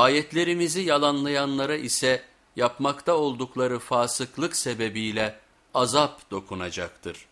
Ayetlerimizi yalanlayanlara ise yapmakta oldukları fasıklık sebebiyle azap dokunacaktır.